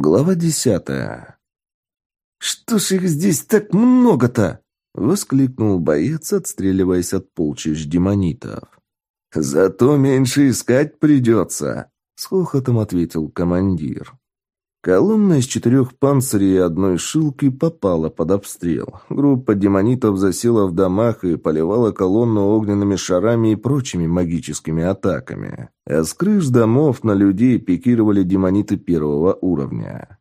Глава десятая. «Что ж их здесь так много-то?» — воскликнул боец, отстреливаясь от полчищ демонитов. «Зато меньше искать придется», — с хохотом ответил командир. Колонна из четырех панцирей и одной шилки попала под обстрел. Группа демонитов засела в домах и поливала колонну огненными шарами и прочими магическими атаками. А с крыш домов на людей пикировали демониты первого уровня.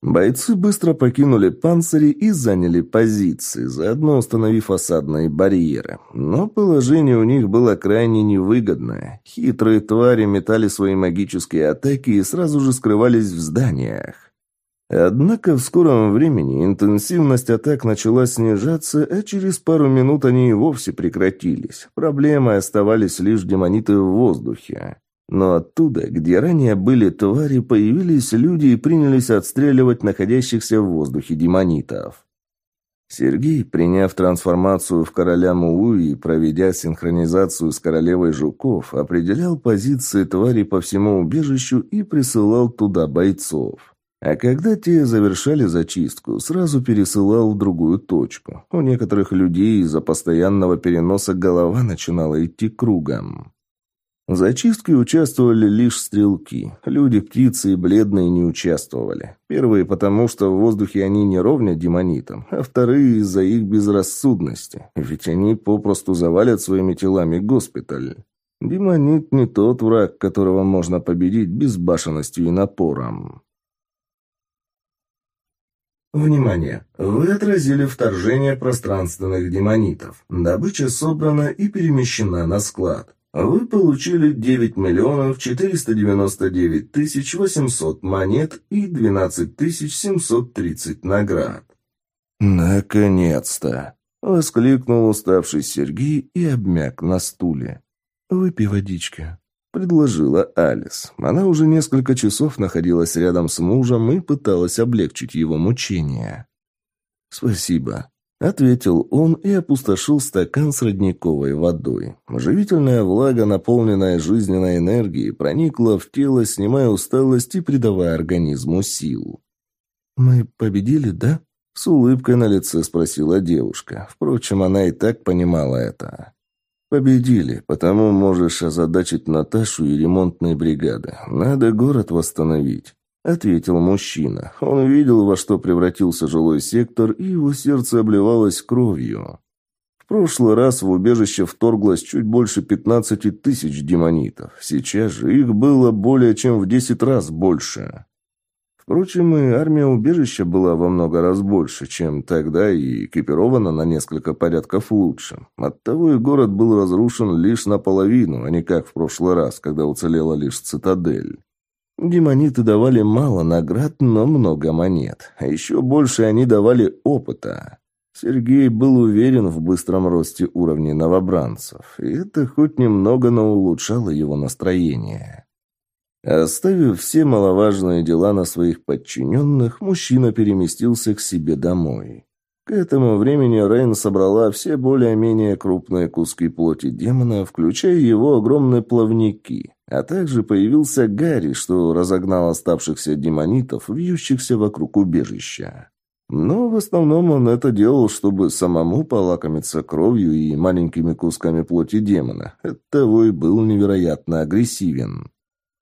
Бойцы быстро покинули панцири и заняли позиции, заодно установив осадные барьеры. Но положение у них было крайне невыгодное. Хитрые твари метали свои магические атаки и сразу же скрывались в зданиях. Однако в скором времени интенсивность атак начала снижаться, а через пару минут они и вовсе прекратились. Проблемой оставались лишь демониты в воздухе. Но оттуда, где ранее были твари, появились люди и принялись отстреливать находящихся в воздухе демонитов. Сергей, приняв трансформацию в короля Муу и проведя синхронизацию с королевой жуков, определял позиции твари по всему убежищу и присылал туда бойцов. А когда те завершали зачистку, сразу пересылал в другую точку. У некоторых людей из-за постоянного переноса голова начинала идти кругом. В зачистке участвовали лишь стрелки. Люди, птицы и бледные не участвовали. Первые потому, что в воздухе они не ровня демонитам, а вторые из-за их безрассудности. Ведь они попросту завалят своими телами госпиталь. Демонит не тот враг, которого можно победить безбашенностью и напором. Внимание! Вы отразили вторжение пространственных демонитов. Добыча собрана и перемещена на склад. Вы получили 9 миллионов 499 тысяч 800 монет и 12 тысяч 730 наград. «Наконец-то!» — воскликнул уставший Сергей и обмяк на стуле. «Выпей водички», — предложила Алис. Она уже несколько часов находилась рядом с мужем и пыталась облегчить его мучения. «Спасибо», Ответил он и опустошил стакан с родниковой водой. Живительная влага, наполненная жизненной энергией, проникла в тело, снимая усталость и придавая организму сил. «Мы победили, да?» — с улыбкой на лице спросила девушка. Впрочем, она и так понимала это. «Победили, потому можешь озадачить Наташу и ремонтные бригады. Надо город восстановить». — ответил мужчина. Он видел, во что превратился жилой сектор, и его сердце обливалось кровью. В прошлый раз в убежище вторглось чуть больше пятнадцати тысяч демонитов. Сейчас же их было более чем в десять раз больше. Впрочем, и армия убежища была во много раз больше, чем тогда, и экипирована на несколько порядков лучше. Оттого и город был разрушен лишь наполовину, а не как в прошлый раз, когда уцелела лишь цитадель. Демониты давали мало наград, но много монет. А еще больше они давали опыта. Сергей был уверен в быстром росте уровней новобранцев, и это хоть немного, но улучшало его настроение. Оставив все маловажные дела на своих подчиненных, мужчина переместился к себе домой. К этому времени Рейн собрала все более-менее крупные куски плоти демона, включая его огромные плавники, а также появился Гарри, что разогнал оставшихся демонитов, вьющихся вокруг убежища. Но в основном он это делал, чтобы самому полакомиться кровью и маленькими кусками плоти демона. Оттого и был невероятно агрессивен.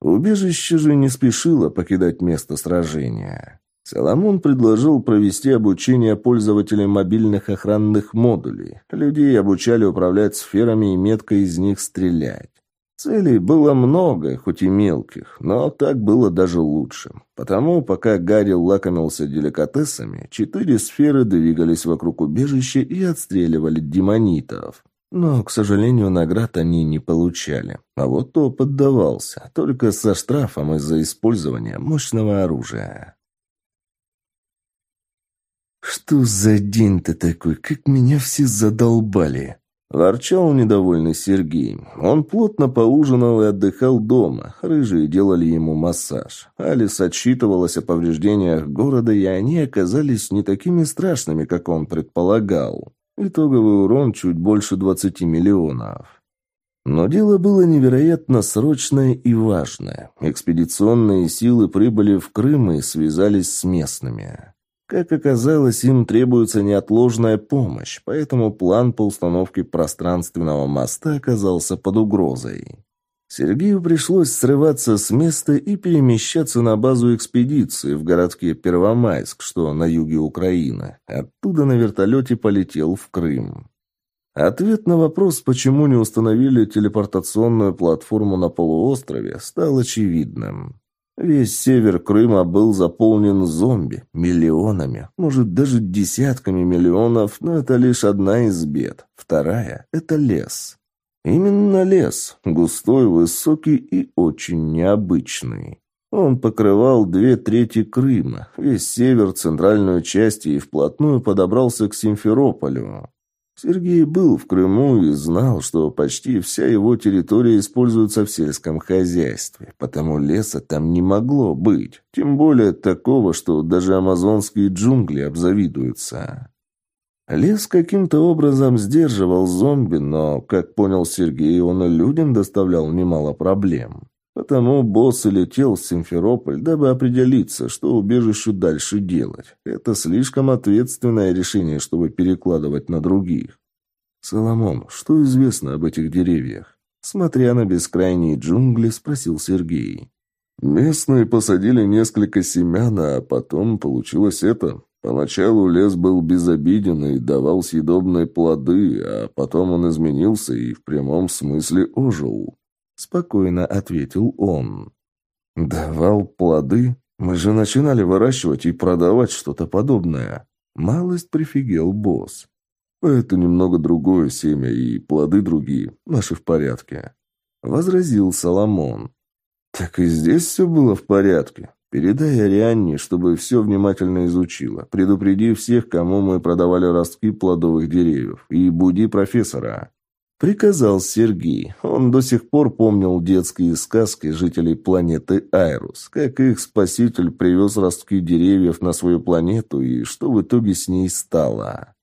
Убежище же не спешило покидать место сражения. Соломон предложил провести обучение пользователям мобильных охранных модулей. Людей обучали управлять сферами и метко из них стрелять. Целей было много, хоть и мелких, но так было даже лучше. Потому, пока Гарри лакомился деликатесами, четыре сферы двигались вокруг убежища и отстреливали демонитов. Но, к сожалению, наград они не получали. А вот опыт давался, только со штрафом из-за использования мощного оружия. «Что за день-то такой? Как меня все задолбали!» Ворчал недовольный Сергей. Он плотно поужинал и отдыхал дома. Рыжие делали ему массаж. Алис отсчитывалась о повреждениях города, и они оказались не такими страшными, как он предполагал. Итоговый урон чуть больше двадцати миллионов. Но дело было невероятно срочное и важное. Экспедиционные силы прибыли в Крым и связались с местными. Как оказалось, им требуется неотложная помощь, поэтому план по установке пространственного моста оказался под угрозой. Сергею пришлось срываться с места и перемещаться на базу экспедиции в городке Первомайск, что на юге Украины. Оттуда на вертолете полетел в Крым. Ответ на вопрос, почему не установили телепортационную платформу на полуострове, стал очевидным. Весь север Крыма был заполнен зомби, миллионами, может даже десятками миллионов, но это лишь одна из бед. Вторая – это лес. Именно лес, густой, высокий и очень необычный. Он покрывал две трети Крыма, весь север, центральную часть и вплотную подобрался к Симферополю. Сергей был в Крыму и знал, что почти вся его территория используется в сельском хозяйстве, потому леса там не могло быть, тем более такого, что даже амазонские джунгли обзавидуются. Лес каким-то образом сдерживал зомби, но, как понял Сергей, он и людям доставлял немало проблем. Потому босс и летел в Симферополь, дабы определиться, что убежищу дальше делать. Это слишком ответственное решение, чтобы перекладывать на других. «Соломон, что известно об этих деревьях?» Смотря на бескрайние джунгли, спросил Сергей. «Местные посадили несколько семян, а потом получилось это. Поначалу лес был безобиден и давал съедобные плоды, а потом он изменился и в прямом смысле ожил. Спокойно ответил он. «Давал плоды? Мы же начинали выращивать и продавать что-то подобное». Малость прифигел босс. «Это немного другое семя, и плоды другие. Наши в порядке», — возразил Соломон. «Так и здесь все было в порядке. Передай Арианне, чтобы все внимательно изучила. Предупреди всех, кому мы продавали ростки плодовых деревьев. И буди профессора». Приказал Сергей. Он до сих пор помнил детские сказки жителей планеты Айрус, как их спаситель привез ростки деревьев на свою планету и что в итоге с ней стало.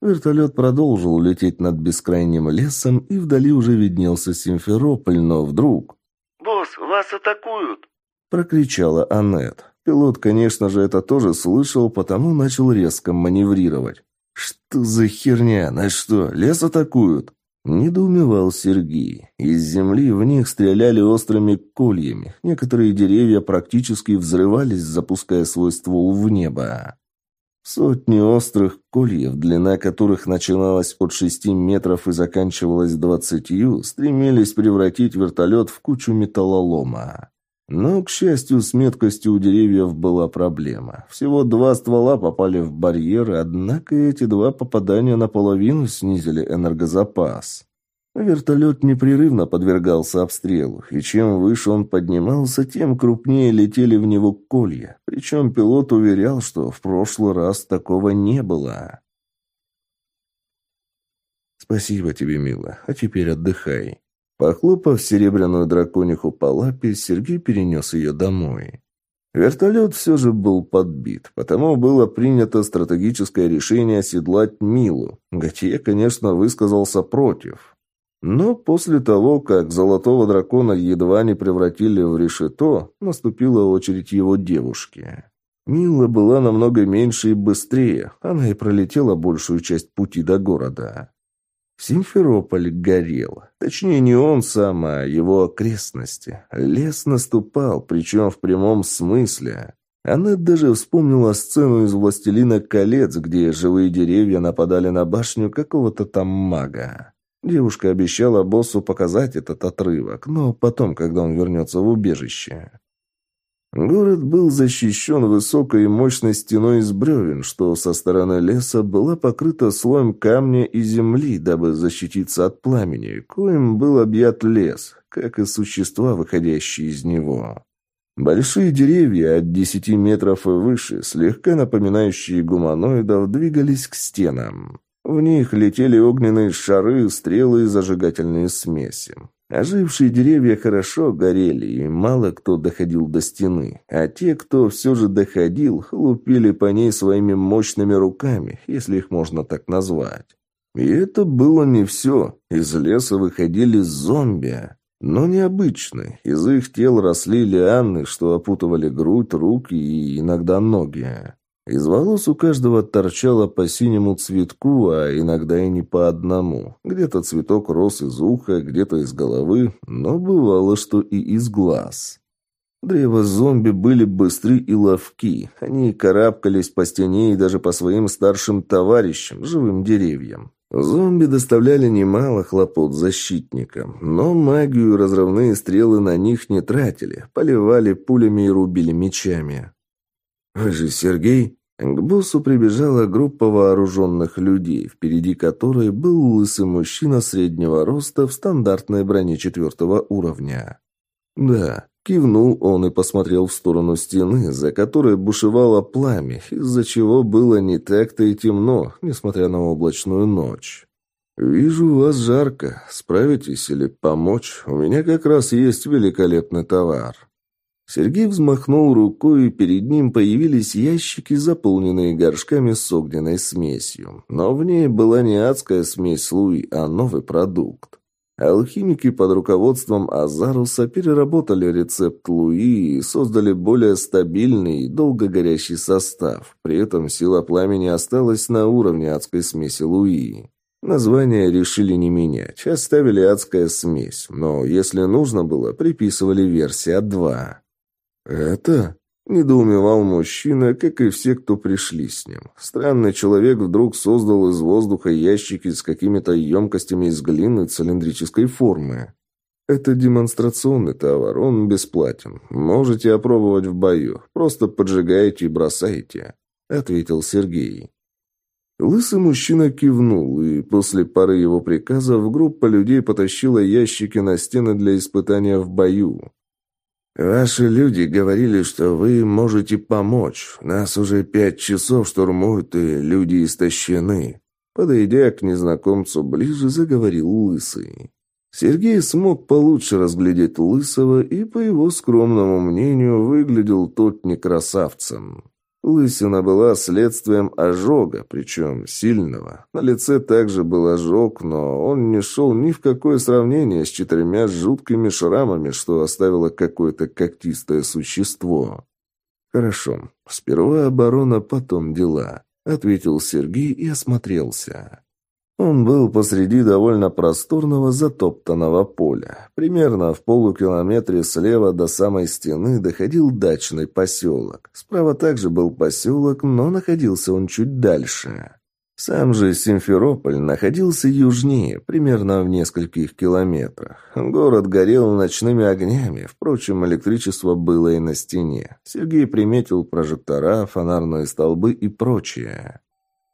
Вертолет продолжил лететь над бескрайним лесом, и вдали уже виднелся Симферополь, но вдруг... «Босс, вас атакуют!» — прокричала Аннет. Пилот, конечно же, это тоже слышал, потому начал резко маневрировать. «Что за херня? На что, лес атакуют?» Недоумевал Сергей. Из земли в них стреляли острыми кольями. Некоторые деревья практически взрывались, запуская свой ствол в небо. Сотни острых кольев, длина которых начиналась от шести метров и заканчивалась двадцатью, стремились превратить вертолет в кучу металлолома. Но, к счастью, с меткостью у деревьев была проблема. Всего два ствола попали в барьер, однако эти два попадания наполовину снизили энергозапас. Вертолет непрерывно подвергался обстрелу, и чем выше он поднимался, тем крупнее летели в него колья. Причем пилот уверял, что в прошлый раз такого не было. «Спасибо тебе, мила, а теперь отдыхай», Похлопав серебряную дракониху по лапе, Сергей перенес ее домой. Вертолет все же был подбит, потому было принято стратегическое решение оседлать Милу. Готье, конечно, высказался против. Но после того, как золотого дракона едва не превратили в решето, наступила очередь его девушки. Мила была намного меньше и быстрее, она и пролетела большую часть пути до города. Симферополь горел. Точнее, не он сам, а его окрестности. Лес наступал, причем в прямом смысле. Она даже вспомнила сцену из «Властелина колец», где живые деревья нападали на башню какого-то там мага. Девушка обещала боссу показать этот отрывок, но потом, когда он вернется в убежище. Город был защищен высокой и мощной стеной из бревен, что со стороны леса была покрыта слоем камня и земли, дабы защититься от пламени, коим был объят лес, как и существа, выходящие из него. Большие деревья от десяти метров и выше, слегка напоминающие гуманоидов, двигались к стенам. В них летели огненные шары, стрелы и зажигательные смеси. Ожившие деревья хорошо горели, и мало кто доходил до стены, а те, кто все же доходил, лупили по ней своими мощными руками, если их можно так назвать. И это было не все. Из леса выходили зомби. Но необычные. Из их тел росли лианы, что опутывали грудь, руки и иногда ноги. Из волос у каждого торчало по синему цветку, а иногда и не по одному. Где-то цветок рос из уха, где-то из головы, но бывало, что и из глаз. Древо-зомби были быстры и ловки. Они карабкались по стене и даже по своим старшим товарищам, живым деревьям. Зомби доставляли немало хлопот защитникам, но магию разрывные стрелы на них не тратили, поливали пулями и рубили мечами. «Вы же Сергей?» К боссу прибежала группа вооруженных людей, впереди которой был лысый мужчина среднего роста в стандартной броне четвертого уровня. «Да», — кивнул он и посмотрел в сторону стены, за которой бушевало пламя, из-за чего было не так-то и темно, несмотря на облачную ночь. «Вижу, у вас жарко. Справитесь или помочь? У меня как раз есть великолепный товар». Сергей взмахнул рукой, и перед ним появились ящики, заполненные горшками с огненной смесью. Но в ней была не адская смесь Луи, а новый продукт. Алхимики под руководством Азаруса переработали рецепт Луи и создали более стабильный и долго горящий состав. При этом сила пламени осталась на уровне адской смеси Луи. Название решили не менять, оставили адская смесь, но если нужно было, приписывали версия 2. «Это?» – недоумевал мужчина, как и все, кто пришли с ним. Странный человек вдруг создал из воздуха ящики с какими-то емкостями из глины цилиндрической формы. «Это демонстрационный товар, он бесплатен. Можете опробовать в бою, просто поджигаете и бросаете», – ответил Сергей. Лысый мужчина кивнул, и после пары его приказов группа людей потащила ящики на стены для испытания в бою. «Ваши люди говорили, что вы можете помочь. Нас уже пять часов штурмуют, и люди истощены». Подойдя к незнакомцу ближе, заговорил Лысый. Сергей смог получше разглядеть Лысого, и, по его скромному мнению, выглядел тот не красавцем. Лысина была следствием ожога, причем сильного. На лице также был ожог, но он не шел ни в какое сравнение с четырьмя жуткими шрамами, что оставило какое-то когтистое существо. «Хорошо. Сперва оборона, потом дела», — ответил Сергей и осмотрелся. Он был посреди довольно просторного затоптанного поля. Примерно в полукилометре слева до самой стены доходил дачный поселок. Справа также был поселок, но находился он чуть дальше. Сам же Симферополь находился южнее, примерно в нескольких километрах. Город горел ночными огнями, впрочем, электричество было и на стене. Сергей приметил прожектора, фонарные столбы и прочее.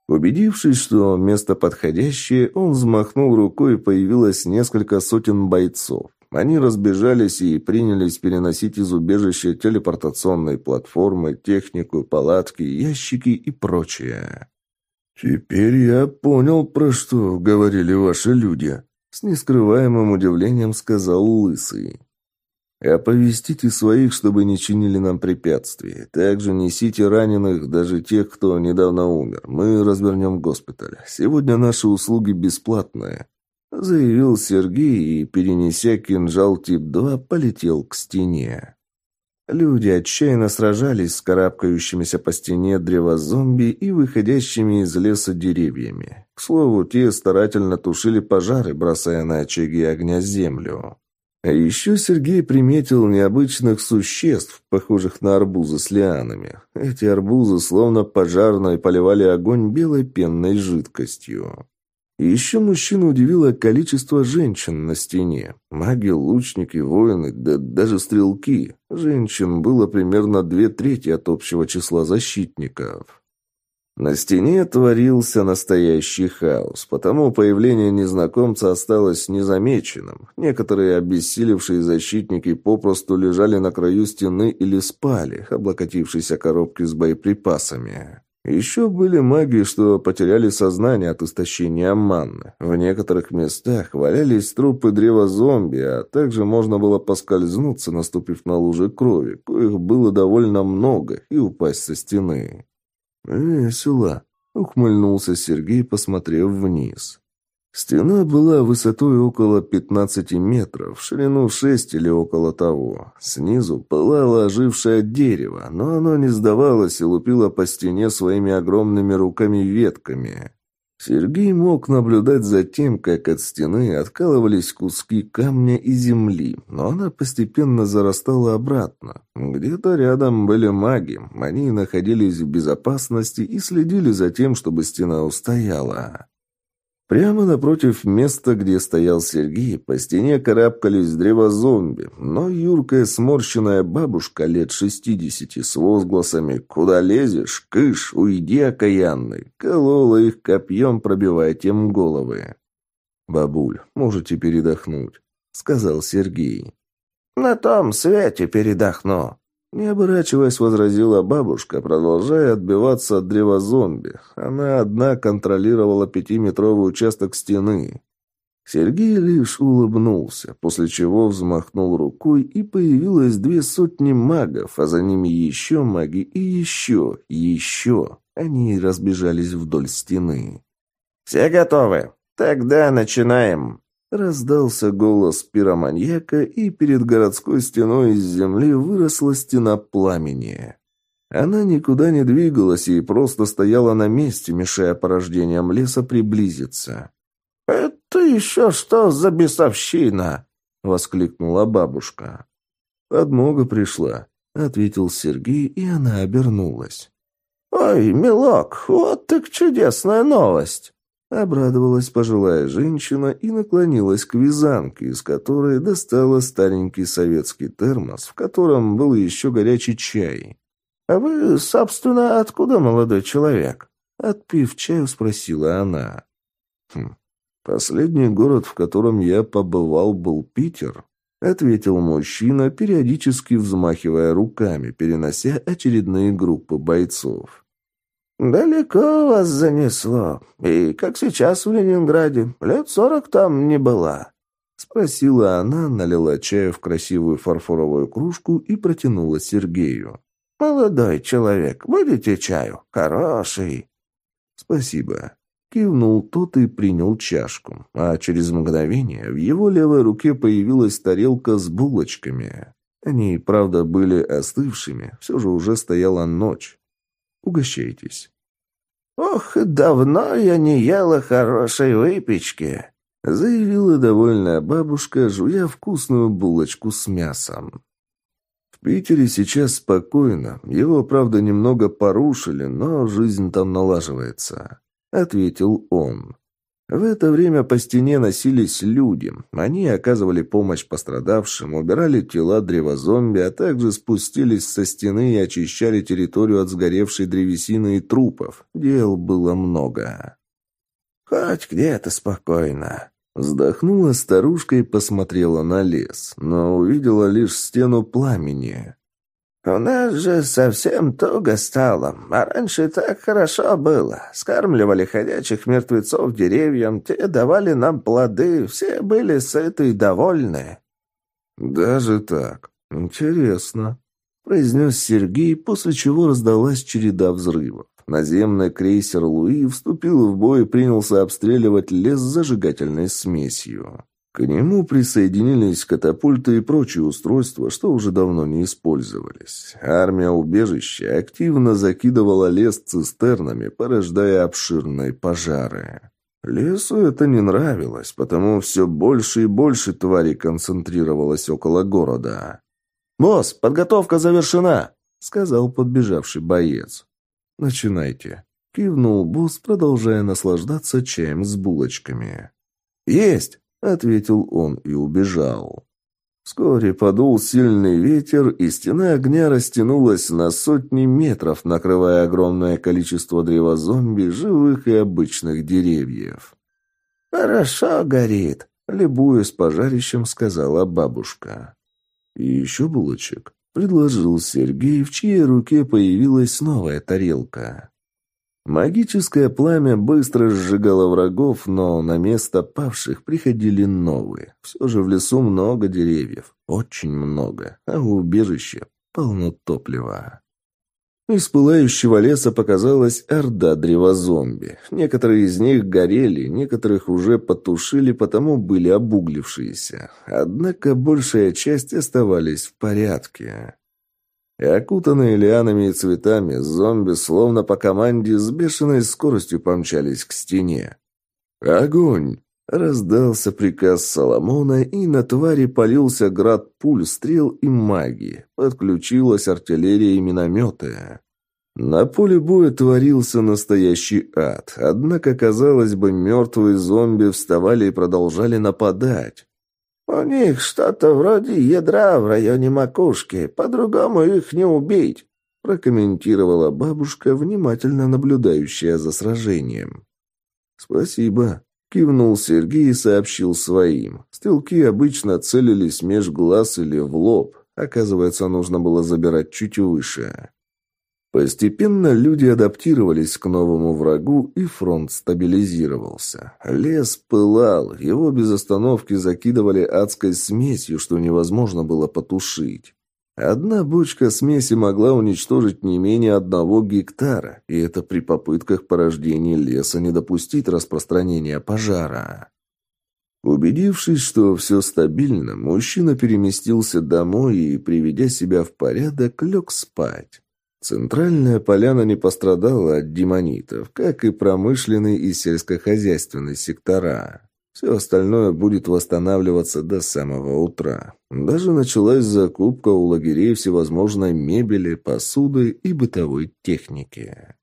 Убедившись, что место подходящее, он взмахнул рукой, и появилось несколько сотен бойцов. Они разбежались и принялись переносить из убежища телепортационные платформы, технику, палатки, ящики и прочее. «Теперь я понял, про что говорили ваши люди», — с нескрываемым удивлением сказал Лысый. Оповестите своих, чтобы не чинили нам препятствий. Также несите раненых, даже тех, кто недавно умер. Мы развернем госпиталь. Сегодня наши услуги бесплатные», — заявил Сергей и, перенеся кинжал тип-2, полетел к стене. Люди отчаянно сражались с карабкающимися по стене древозомби и выходящими из леса деревьями. К слову, те старательно тушили пожары, бросая на очаги огня землю. А еще Сергей приметил необычных существ, похожих на арбузы с лианами. Эти арбузы словно пожарные поливали огонь белой пенной жидкостью. Еще мужчину удивило количество женщин на стене. Маги, лучники, воины, да даже стрелки. Женщин было примерно две трети от общего числа защитников. На стене творился настоящий хаос, потому появление незнакомца осталось незамеченным. Некоторые обессилевшие защитники попросту лежали на краю стены или спали, облокотившись о коробки с боеприпасами. Еще были маги, что потеряли сознание от истощения манны. В некоторых местах валялись трупы древа зомби, а также можно было поскользнуться, наступив на лужи крови, коих было довольно много, и упасть со стены. «Весело», — ухмыльнулся Сергей, посмотрев вниз. Стена была высотой около 15 метров, в ширину 6 или около того. Снизу пылало ожившее дерево, но оно не сдавалось и лупило по стене своими огромными руками-ветками. Сергей мог наблюдать за тем, как от стены откалывались куски камня и земли, но она постепенно зарастала обратно. Где-то рядом были маги, они находились в безопасности и следили за тем, чтобы стена устояла. Прямо напротив места, где стоял Сергей, по стене карабкались древозомби, но юркая сморщенная бабушка лет шестидесяти с возгласами «Куда лезешь? Кыш! Уйди, окаянный!» колола их копьем, пробивая тем головы. «Бабуль, можете передохнуть», — сказал Сергей. «На том свете передохну», не оборачиваясь, возразила бабушка, продолжая отбиваться от древа зомби. Она одна контролировала пятиметровый участок стены. Сергей лишь улыбнулся, после чего взмахнул рукой, и появилось две сотни магов, а за ними еще маги и еще, еще. Они разбежались вдоль стены. «Все готовы? Тогда начинаем!» Раздался голос пироманьяка, и перед городской стеной из земли выросла стена пламени. Она никуда не двигалась и просто стояла на месте, мешая порождениям леса приблизиться. «Это еще что за бесовщина?» — воскликнула бабушка. «Подмога пришла», — ответил Сергей, и она обернулась. «Ой, милок, вот так чудесная новость!» Обрадовалась пожилая женщина и наклонилась к вязанке, из которой достала старенький советский термос, в котором был еще горячий чай. «А вы, собственно, откуда, молодой человек?» Отпив чаю, спросила она. «Хм, последний город, в котором я побывал, был Питер», — ответил мужчина, периодически взмахивая руками, перенося очередные группы бойцов. «Далеко вас занесло. И как сейчас в Ленинграде. Лет сорок там не была». Спросила она, налила чаю в красивую фарфоровую кружку и протянула Сергею. «Молодой человек, будете чаю? Хороший». «Спасибо». Кивнул тот и принял чашку, а через мгновение в его левой руке появилась тарелка с булочками. Они, правда, были остывшими, все же уже стояла ночь. Угощайтесь». «Ох, давно я не ела хорошей выпечки», — заявила довольная бабушка, жуя вкусную булочку с мясом. В Питере сейчас спокойно. Его, правда, немного порушили, но жизнь там налаживается», — ответил он. В это время по стене носились люди. Они оказывали помощь пострадавшим, убирали тела древозомби, а также спустились со стены и очищали территорию от сгоревшей древесины и трупов. Дел было много. «Хоть где-то спокойно», Вздохнула старушка и посмотрела на лес, но увидела лишь стену пламени. «У нас же совсем туго стало, а раньше так хорошо было. Скармливали ходячих мертвецов деревьям, те давали нам плоды, все были сыты и довольны». «Даже так? Интересно», — произнес Сергей, после чего раздалась череда взрывов. Наземный крейсер «Луи» вступил в бой и принялся обстреливать лес зажигательной смесью. К нему присоединились катапульты и прочие устройства, что уже давно не использовались. Армия убежища активно закидывала лес цистернами, порождая обширные пожары. Лесу это не нравилось, потому все больше и больше тварей концентрировалось около города. «Босс, подготовка завершена!» — сказал подбежавший боец. «Начинайте», — кивнул босс, продолжая наслаждаться чаем с булочками. «Есть!» — ответил он и убежал. Вскоре подул сильный ветер, и стена огня растянулась на сотни метров, накрывая огромное количество древозомби, живых и обычных деревьев. «Хорошо горит», — любуясь пожарищем, сказала бабушка. «И еще булочек», — предложил Сергей, в чьей руке появилась новая тарелка. Магическое пламя быстро сжигало врагов, но на место павших приходили новые. Все же в лесу много деревьев, очень много, а у убежища полно топлива. Из пылающего леса показалась орда древозомби. Некоторые из них горели, некоторых уже потушили, потому были обуглившиеся. Однако большая часть оставались в порядке. И окутанные лианами и цветами, зомби, словно по команде, с бешеной скоростью помчались к стене. «Огонь!» — раздался приказ Соломона, и на твари полился град пуль, стрел и магии. Подключилась артиллерия и минометы. На поле боя творился настоящий ад, однако, казалось бы, мертвые зомби вставали и продолжали нападать. «У них что-то вроде ядра в районе макушки, по-другому их не убить», прокомментировала бабушка, внимательно наблюдающая за сражением. «Спасибо», — кивнул Сергей и сообщил своим. Стрелки обычно целились меж глаз или в лоб. Оказывается, нужно было забирать чуть выше. Постепенно люди адаптировались к новому врагу, и фронт стабилизировался. Лес пылал, его без остановки закидывали адской смесью, что невозможно было потушить. Одна бочка смеси могла уничтожить не менее одного гектара, и это при попытках порождения леса не допустить распространения пожара. Убедившись, что все стабильно, мужчина переместился домой и, приведя себя в порядок, лег спать. Центральная поляна не пострадала от демонитов, как и промышленный и сельскохозяйственный сектора. Все остальное будет восстанавливаться до самого утра. Даже началась закупка у лагерей всевозможной мебели, посуды и бытовой техники.